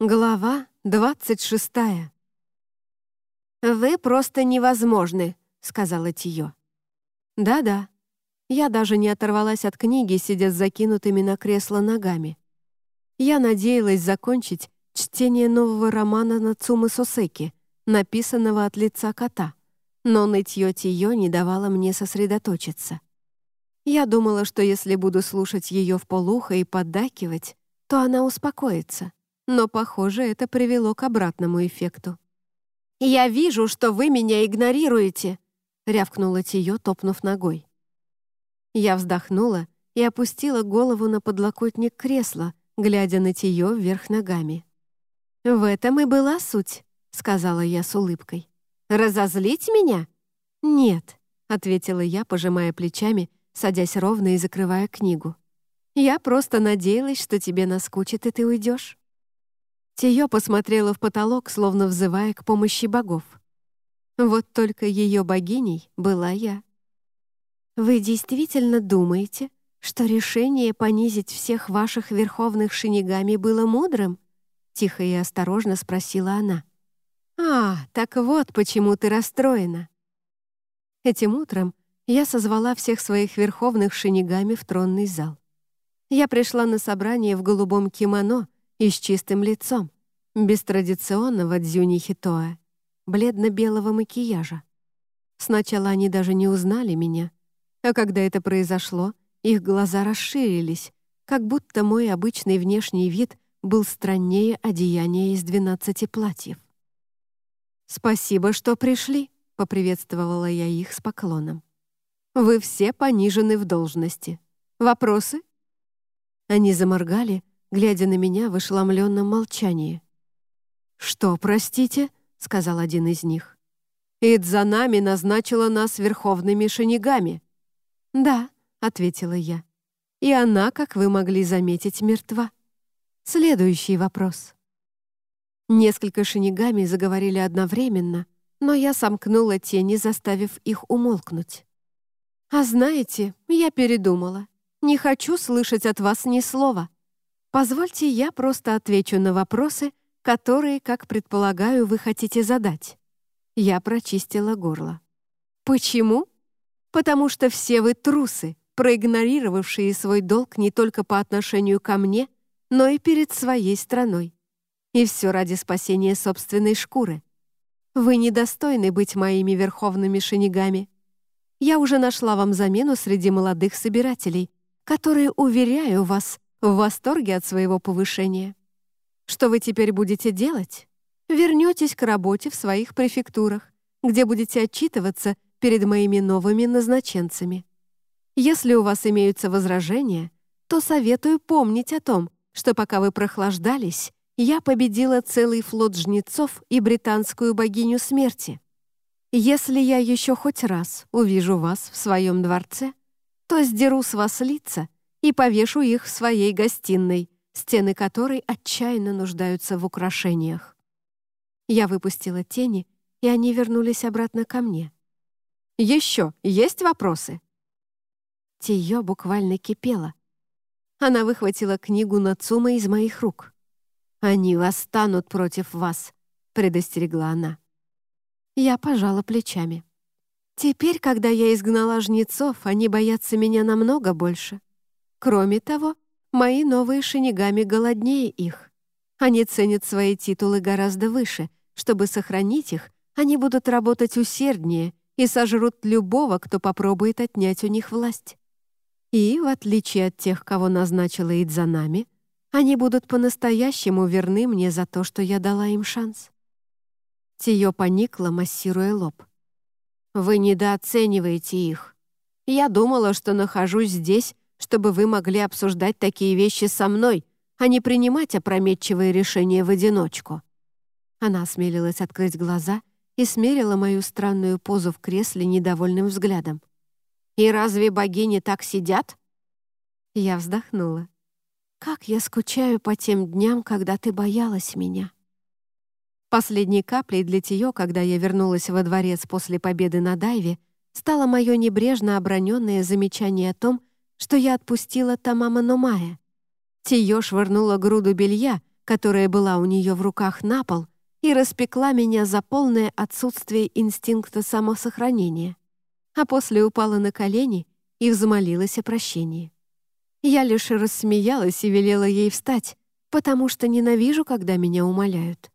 Глава двадцать шестая. «Вы просто невозможны», — сказала Тио. «Да-да». Я даже не оторвалась от книги, сидя с закинутыми на кресло ногами. Я надеялась закончить чтение нового романа Нацумы Сосеки, написанного от лица кота, но нытье Тио не давало мне сосредоточиться. Я думала, что если буду слушать ее в полухо и поддакивать, то она успокоится но, похоже, это привело к обратному эффекту. «Я вижу, что вы меня игнорируете!» — рявкнула Тио, топнув ногой. Я вздохнула и опустила голову на подлокотник кресла, глядя на Тио вверх ногами. «В этом и была суть», — сказала я с улыбкой. «Разозлить меня?» «Нет», — ответила я, пожимая плечами, садясь ровно и закрывая книгу. «Я просто надеялась, что тебе наскучит, и ты уйдешь. Тиё посмотрела в потолок, словно взывая к помощи богов. Вот только ее богиней была я. «Вы действительно думаете, что решение понизить всех ваших верховных шинигами было мудрым?» Тихо и осторожно спросила она. «А, так вот почему ты расстроена». Этим утром я созвала всех своих верховных шинигами в тронный зал. Я пришла на собрание в голубом кимоно — и с чистым лицом, без традиционного дзюни хитоэ, бледно-белого макияжа. Сначала они даже не узнали меня, а когда это произошло, их глаза расширились, как будто мой обычный внешний вид был страннее одеяния из двенадцати платьев. «Спасибо, что пришли», — поприветствовала я их с поклоном. «Вы все понижены в должности. Вопросы?» Они заморгали, глядя на меня в ошеломленном молчании. «Что, простите?» — сказал один из них. «Идзанами назначила нас верховными шинигами». «Да», — ответила я. «И она, как вы могли заметить, мертва». Следующий вопрос. Несколько шинигами заговорили одновременно, но я сомкнула тени, заставив их умолкнуть. «А знаете, я передумала. Не хочу слышать от вас ни слова. Позвольте, я просто отвечу на вопросы, которые, как предполагаю, вы хотите задать. Я прочистила горло. Почему? Потому что все вы трусы, проигнорировавшие свой долг не только по отношению ко мне, но и перед своей страной. И все ради спасения собственной шкуры. Вы недостойны быть моими верховными шинигами. Я уже нашла вам замену среди молодых собирателей, которые, уверяю вас, в восторге от своего повышения. Что вы теперь будете делать? Вернетесь к работе в своих префектурах, где будете отчитываться перед моими новыми назначенцами. Если у вас имеются возражения, то советую помнить о том, что пока вы прохлаждались, я победила целый флот жнецов и британскую богиню смерти. Если я еще хоть раз увижу вас в своем дворце, то сдеру с вас лица и повешу их в своей гостиной, стены которой отчаянно нуждаются в украшениях. Я выпустила тени, и они вернулись обратно ко мне. «Еще есть вопросы?» Тиё буквально кипела. Она выхватила книгу Нацума из моих рук. «Они восстанут против вас», — предостерегла она. Я пожала плечами. «Теперь, когда я изгнала жнецов, они боятся меня намного больше. Кроме того, мои новые шинигами голоднее их. Они ценят свои титулы гораздо выше. Чтобы сохранить их, они будут работать усерднее и сожрут любого, кто попробует отнять у них власть. И, в отличие от тех, кого назначила Идзанами, они будут по-настоящему верны мне за то, что я дала им шанс. Тиё поникла, массируя лоб. «Вы недооцениваете их. Я думала, что нахожусь здесь, чтобы вы могли обсуждать такие вещи со мной, а не принимать опрометчивые решения в одиночку». Она осмелилась открыть глаза и смерила мою странную позу в кресле недовольным взглядом. «И разве богини так сидят?» Я вздохнула. «Как я скучаю по тем дням, когда ты боялась меня». Последней каплей для Тио, когда я вернулась во дворец после победы на дайве, стало мое небрежно оброненное замечание о том, что я отпустила Тамама Номая. Тиё швырнула груду белья, которая была у нее в руках на пол, и распекла меня за полное отсутствие инстинкта самосохранения, а после упала на колени и взмолилась о прощении. Я лишь рассмеялась и велела ей встать, потому что ненавижу, когда меня умоляют.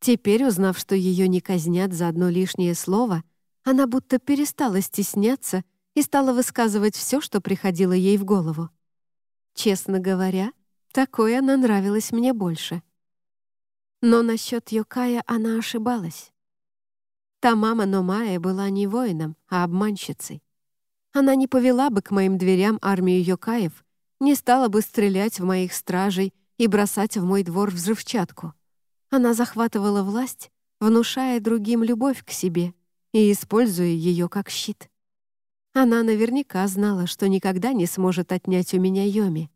Теперь, узнав, что ее не казнят за одно лишнее слово, она будто перестала стесняться и стала высказывать все, что приходило ей в голову. Честно говоря, такое она нравилась мне больше. Но насчет Йокая она ошибалась. Та мама Номая была не воином, а обманщицей. Она не повела бы к моим дверям армию Йокаев, не стала бы стрелять в моих стражей и бросать в мой двор взрывчатку. Она захватывала власть, внушая другим любовь к себе и используя ее как щит. Она наверняка знала, что никогда не сможет отнять у меня Йоми,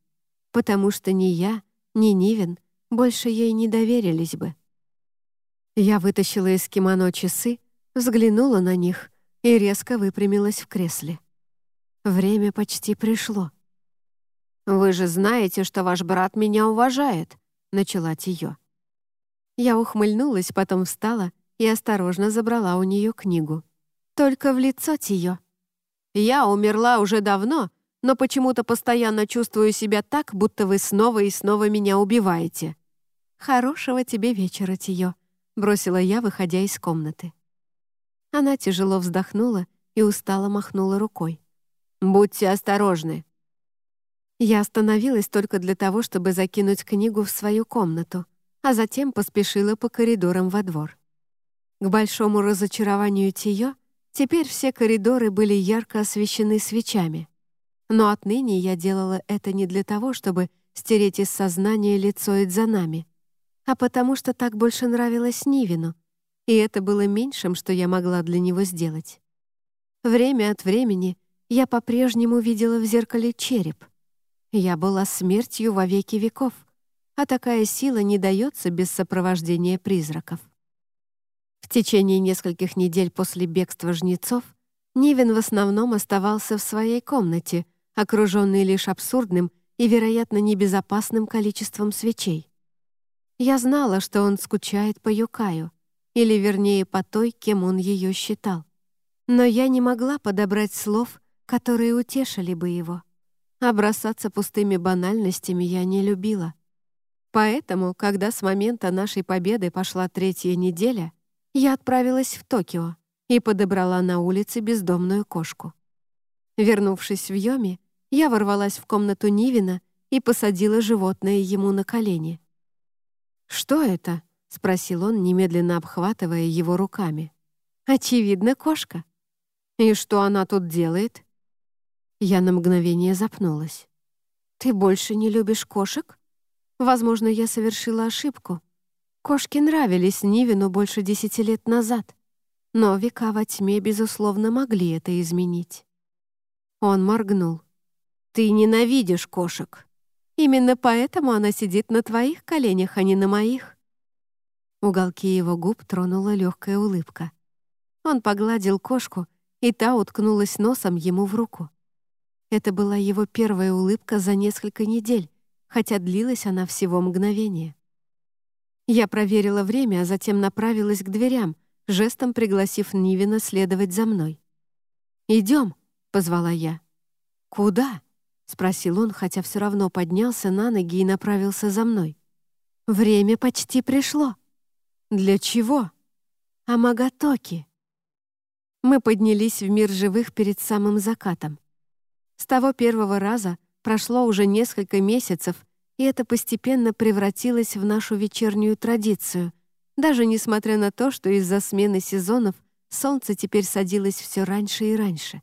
потому что ни я, ни Нивен больше ей не доверились бы. Я вытащила из кимоно часы, взглянула на них и резко выпрямилась в кресле. Время почти пришло. «Вы же знаете, что ваш брат меня уважает», — начала Тиё. Я ухмыльнулась, потом встала и осторожно забрала у нее книгу. Только в лицо Тиё. «Я умерла уже давно, но почему-то постоянно чувствую себя так, будто вы снова и снова меня убиваете». «Хорошего тебе вечера, Тиё», — бросила я, выходя из комнаты. Она тяжело вздохнула и устало махнула рукой. «Будьте осторожны». Я остановилась только для того, чтобы закинуть книгу в свою комнату, а затем поспешила по коридорам во двор. К большому разочарованию Тиё теперь все коридоры были ярко освещены свечами. Но отныне я делала это не для того, чтобы стереть из сознания лицо Идзанами, а потому что так больше нравилось Нивину, и это было меньшим, что я могла для него сделать. Время от времени я по-прежнему видела в зеркале череп. Я была смертью во веки веков — а такая сила не дается без сопровождения призраков. В течение нескольких недель после бегства жнецов Нивен в основном оставался в своей комнате, окруженный лишь абсурдным и, вероятно, небезопасным количеством свечей. Я знала, что он скучает по Юкаю, или, вернее, по той, кем он ее считал. Но я не могла подобрать слов, которые утешили бы его. А пустыми банальностями я не любила. Поэтому, когда с момента нашей победы пошла третья неделя, я отправилась в Токио и подобрала на улице бездомную кошку. Вернувшись в Йоми, я ворвалась в комнату Нивина и посадила животное ему на колени. «Что это?» — спросил он, немедленно обхватывая его руками. «Очевидно, кошка. И что она тут делает?» Я на мгновение запнулась. «Ты больше не любишь кошек?» Возможно, я совершила ошибку. Кошки нравились Нивину больше десяти лет назад, но века во тьме, безусловно, могли это изменить. Он моргнул. «Ты ненавидишь кошек. Именно поэтому она сидит на твоих коленях, а не на моих». Уголки его губ тронула легкая улыбка. Он погладил кошку, и та уткнулась носом ему в руку. Это была его первая улыбка за несколько недель, хотя длилась она всего мгновение. Я проверила время, а затем направилась к дверям, жестом пригласив Нивина следовать за мной. «Идем», — позвала я. «Куда?» — спросил он, хотя все равно поднялся на ноги и направился за мной. «Время почти пришло». «Для чего?» «Амагатоки». Мы поднялись в мир живых перед самым закатом. С того первого раза Прошло уже несколько месяцев, и это постепенно превратилось в нашу вечернюю традицию, даже несмотря на то, что из-за смены сезонов солнце теперь садилось все раньше и раньше.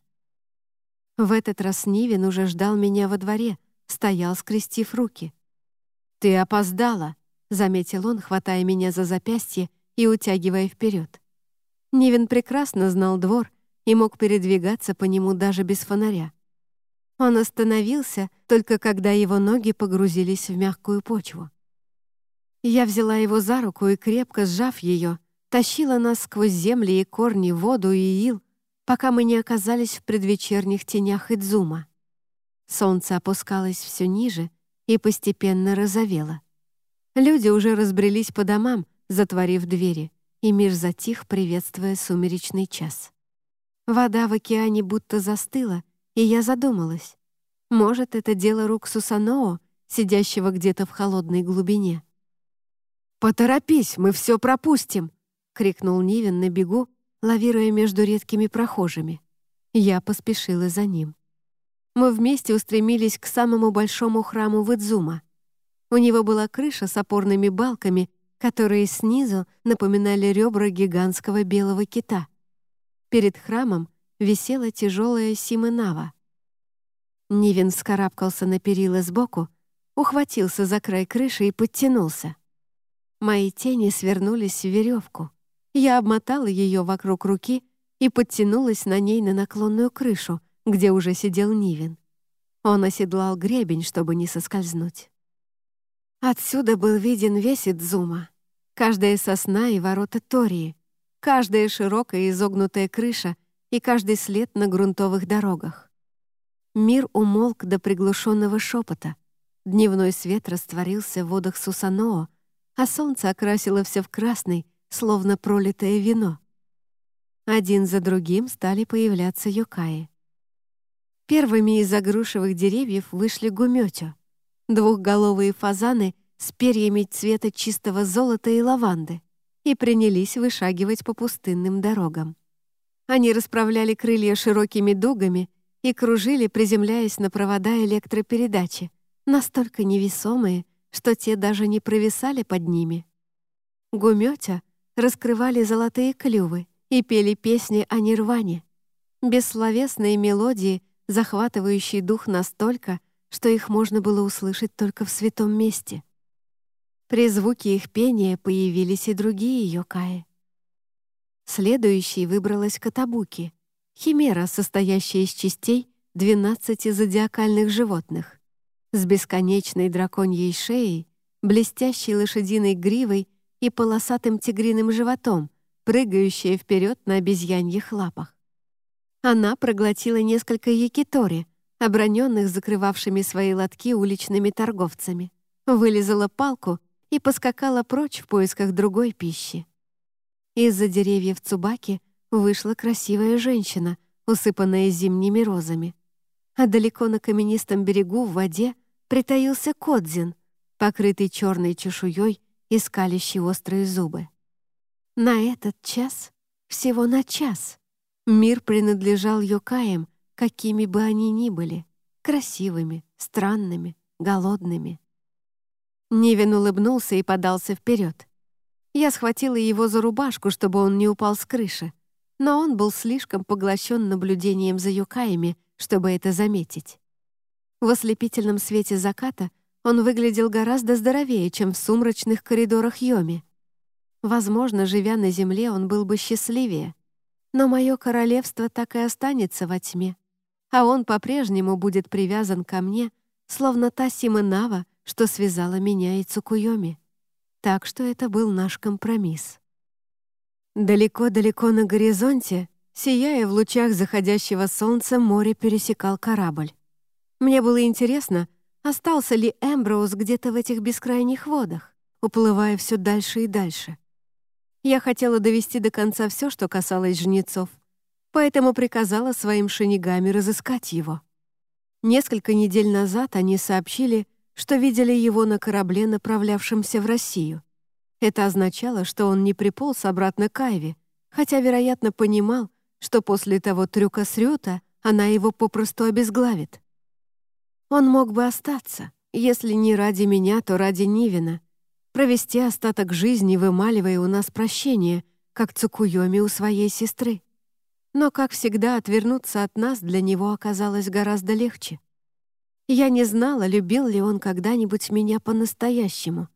В этот раз Нивин уже ждал меня во дворе, стоял, скрестив руки. «Ты опоздала», — заметил он, хватая меня за запястье и утягивая вперед. Нивин прекрасно знал двор и мог передвигаться по нему даже без фонаря. Он остановился, только когда его ноги погрузились в мягкую почву. Я взяла его за руку и, крепко сжав ее, тащила нас сквозь земли и корни, воду и ил, пока мы не оказались в предвечерних тенях Идзума. Солнце опускалось все ниже и постепенно розовело. Люди уже разбрелись по домам, затворив двери, и мир затих, приветствуя сумеречный час. Вода в океане будто застыла, и я задумалась. Может, это дело рук Сусаноо, сидящего где-то в холодной глубине. «Поторопись, мы все пропустим!» — крикнул Нивен на бегу, лавируя между редкими прохожими. Я поспешила за ним. Мы вместе устремились к самому большому храму Выдзума. У него была крыша с опорными балками, которые снизу напоминали ребра гигантского белого кита. Перед храмом висела тяжелая симынава. Нивен скарабкался на перила сбоку, ухватился за край крыши и подтянулся. Мои тени свернулись в веревку. Я обмотала ее вокруг руки и подтянулась на ней на наклонную крышу, где уже сидел Нивен. Он оседлал гребень, чтобы не соскользнуть. Отсюда был виден весь Идзума, каждая сосна и ворота Тории, каждая широкая изогнутая крыша и каждый след на грунтовых дорогах. Мир умолк до приглушенного шепота. Дневной свет растворился в водах Сусаноо, а солнце окрасило все в красный, словно пролитое вино. Один за другим стали появляться юкаи. Первыми из-за грушевых деревьев вышли гумётё, двухголовые фазаны с перьями цвета чистого золота и лаванды, и принялись вышагивать по пустынным дорогам. Они расправляли крылья широкими дугами и кружили, приземляясь на провода электропередачи, настолько невесомые, что те даже не провисали под ними. Гумётя раскрывали золотые клювы и пели песни о нирване, бессловесные мелодии, захватывающие дух настолько, что их можно было услышать только в святом месте. При звуке их пения появились и другие йокаи. Следующей выбралась Катабуки, химера, состоящая из частей 12 зодиакальных животных с бесконечной драконьей шеей, блестящей лошадиной гривой и полосатым тигриным животом, прыгающая вперед на обезьяньих лапах. Она проглотила несколько якитори, оброненных закрывавшими свои лотки уличными торговцами, вылезала палку и поскакала прочь в поисках другой пищи. Из-за деревьев Цубаки вышла красивая женщина, усыпанная зимними розами а далеко на каменистом берегу в воде притаился Кодзин, покрытый черной чешуей и скалящий острые зубы. На этот час, всего на час, мир принадлежал Йокаям, какими бы они ни были, красивыми, странными, голодными. Нивен улыбнулся и подался вперед. Я схватила его за рубашку, чтобы он не упал с крыши, но он был слишком поглощен наблюдением за юкаями, чтобы это заметить. В ослепительном свете заката он выглядел гораздо здоровее, чем в сумрачных коридорах Йоми. Возможно, живя на земле, он был бы счастливее. Но мое королевство так и останется во тьме, а он по-прежнему будет привязан ко мне, словно та Симонава, что связала меня и Цукуйоми. Так что это был наш компромисс. Далеко-далеко на горизонте Сияя в лучах заходящего солнца, море пересекал корабль. Мне было интересно, остался ли Эмброуз где-то в этих бескрайних водах, уплывая все дальше и дальше. Я хотела довести до конца все, что касалось жнецов, поэтому приказала своим шинигами разыскать его. Несколько недель назад они сообщили, что видели его на корабле, направлявшемся в Россию. Это означало, что он не приполз обратно к Айве, хотя, вероятно, понимал, что после того трюка с Рюта она его попросту обезглавит. Он мог бы остаться, если не ради меня, то ради Нивина, провести остаток жизни, вымаливая у нас прощение, как Цукуйоми у своей сестры. Но, как всегда, отвернуться от нас для него оказалось гораздо легче. Я не знала, любил ли он когда-нибудь меня по-настоящему,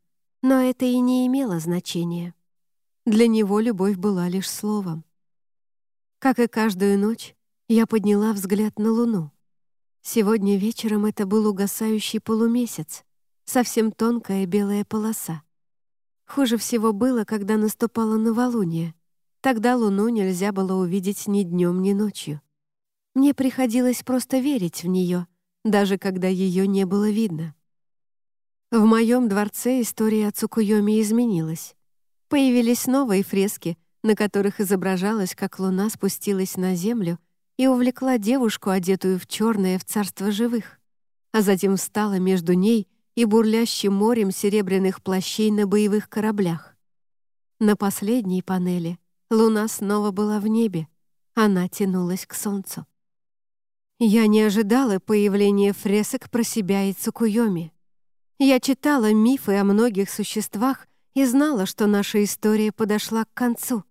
но это и не имело значения. Для него любовь была лишь словом. Как и каждую ночь, я подняла взгляд на луну. Сегодня вечером это был угасающий полумесяц, совсем тонкая белая полоса. Хуже всего было, когда наступало новолуние. Тогда луну нельзя было увидеть ни днем, ни ночью. Мне приходилось просто верить в нее, даже когда ее не было видно. В моем дворце история о Цукуйоме изменилась. Появились новые фрески, на которых изображалось, как луна спустилась на землю и увлекла девушку, одетую в черное, в царство живых, а затем встала между ней и бурлящим морем серебряных плащей на боевых кораблях. На последней панели луна снова была в небе, она тянулась к солнцу. Я не ожидала появления фресок про себя и Цукуйоми. Я читала мифы о многих существах и знала, что наша история подошла к концу.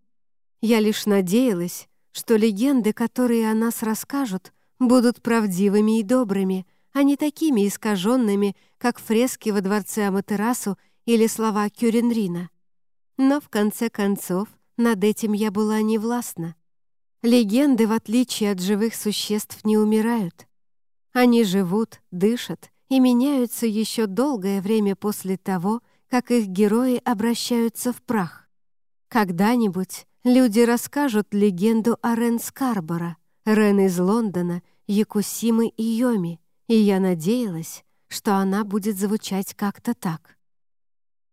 Я лишь надеялась, что легенды, которые о нас расскажут, будут правдивыми и добрыми, а не такими искаженными, как фрески во дворце Аматерасу или слова Кюренрина. Но в конце концов над этим я была не властна. Легенды, в отличие от живых существ, не умирают. Они живут, дышат и меняются еще долгое время после того, как их герои обращаются в прах. Когда-нибудь люди расскажут легенду о Рен Скарбора, Рен из Лондона, Якусимы и Йоми, и я надеялась, что она будет звучать как-то так.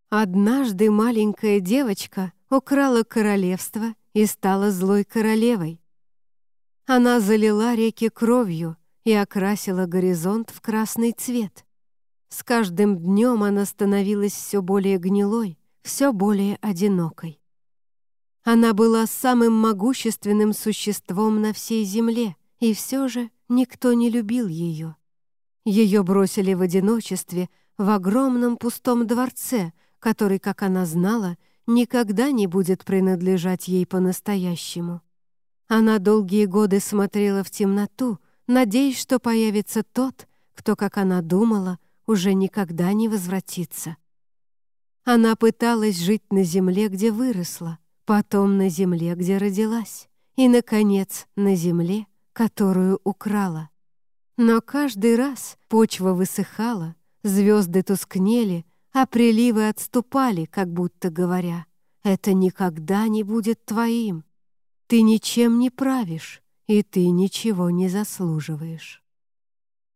Однажды маленькая девочка украла королевство и стала злой королевой. Она залила реки кровью, и окрасила горизонт в красный цвет. С каждым днем она становилась все более гнилой, все более одинокой. Она была самым могущественным существом на всей земле, и все же никто не любил ее. Ее бросили в одиночестве в огромном пустом дворце, который, как она знала, никогда не будет принадлежать ей по-настоящему. Она долгие годы смотрела в темноту, надеясь, что появится тот, кто, как она думала, уже никогда не возвратится. Она пыталась жить на земле, где выросла, потом на земле, где родилась, и, наконец, на земле, которую украла. Но каждый раз почва высыхала, звезды тускнели, а приливы отступали, как будто говоря, «Это никогда не будет твоим. Ты ничем не правишь, и ты ничего не заслуживаешь.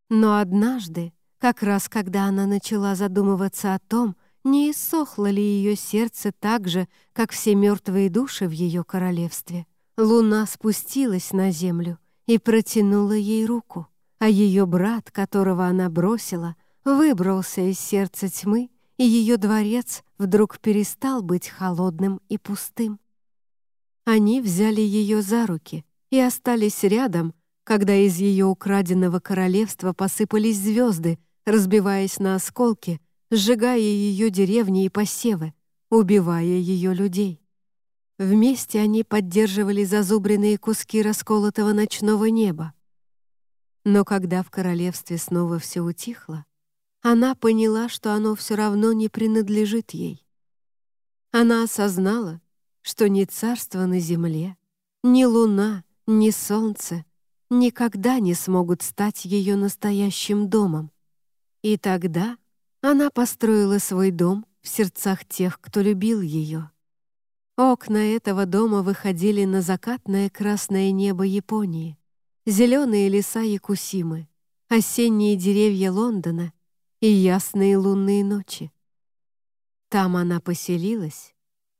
Но однажды, как раз когда она начала задумываться о том, не иссохло ли ее сердце так же, как все мертвые души в ее королевстве, луна спустилась на землю и протянула ей руку, а ее брат, которого она бросила, выбрался из сердца тьмы, и ее дворец вдруг перестал быть холодным и пустым. Они взяли ее за руки, и остались рядом, когда из ее украденного королевства посыпались звезды, разбиваясь на осколки, сжигая ее деревни и посевы, убивая ее людей. Вместе они поддерживали зазубренные куски расколотого ночного неба. Но когда в королевстве снова все утихло, она поняла, что оно все равно не принадлежит ей. Она осознала, что ни царство на земле, ни луна, ни солнце никогда не смогут стать ее настоящим домом. И тогда она построила свой дом в сердцах тех, кто любил ее. Окна этого дома выходили на закатное красное небо Японии, зеленые леса Якусимы, осенние деревья Лондона и ясные лунные ночи. Там она поселилась,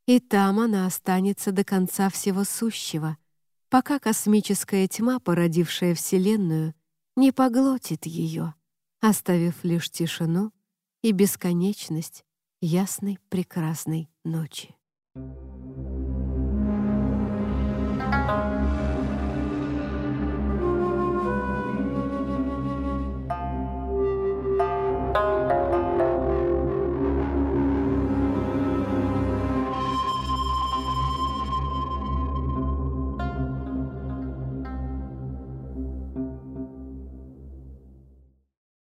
и там она останется до конца всего сущего, пока космическая тьма, породившая Вселенную, не поглотит ее, оставив лишь тишину и бесконечность ясной прекрасной ночи.